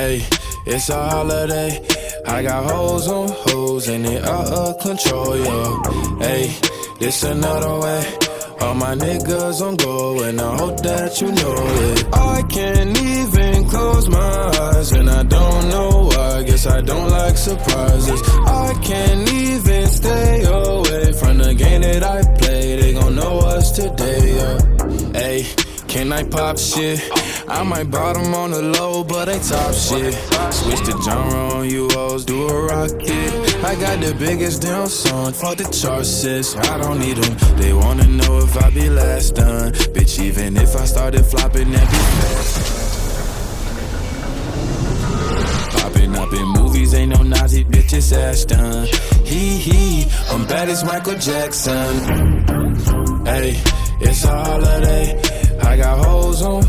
Hey, it's a holiday. I got hoes on hoes and it out of control, yo. Hey, this another way. All my niggas on go and I hope that you know it. I can't even close my eyes and I don't know why. Guess I don't like surprises. I can't even stay away from the game that I play. They gon' know us today, yeah. Hey. Can I pop shit? I might bottom on the low, but I top shit. Switch the genre on you hoes, do a rocket. I got the biggest damn song, fuck the chart sis. I don't need them. They wanna know if I be last done. Bitch, even if I started flopping, that be. Popping up in movies, ain't no Nazi bitches ass done. Hee hee, I'm bad as Michael Jackson. Hey, it's a holiday. I got hoes on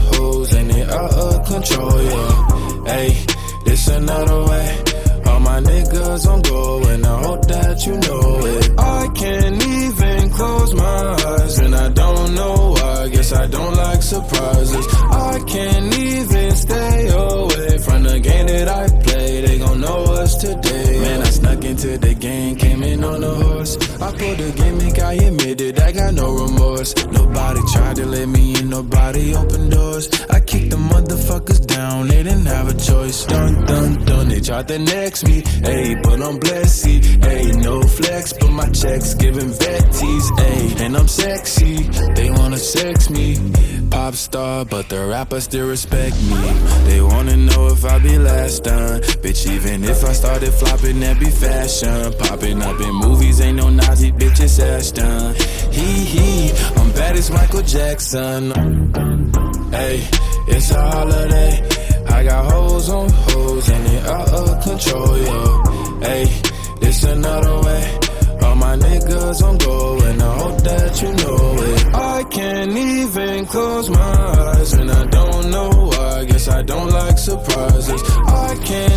control, yeah. Hey, this another way. All my niggas on go and I hope that you know it. I can't even close my eyes and I don't know why. Guess I don't like surprises. I can't even stay away from the game that I play. They gon' know us today. Man, I snuck into the game, came in on a horse. I pulled the gimmick, I admitted I got no remorse. Nobody tried to let me in, nobody opened doors. I kicked the motherfuckers down, they didn't have a choice. Dun dun dun, they tried to next me. Hey, but I'm blessed, hey, no flex, but my checks giving vetties, hey, and I'm sexy. They wanna sex me. Pop star, but the rappers still respect me. They wanna know if I be last done. Bitch, even if I started flopping, that be fashion. Popping up in movies, ain't no Nazi bitches ass done. Hee hee, I'm bad as Michael Jackson. Hey, it's a holiday. I got hoes on hoes and it out of control, yo. Hey, it's another way. All my niggas on go and I hope that you know it. I can't even close my eyes and I don't know why. Guess I don't like surprises. I can't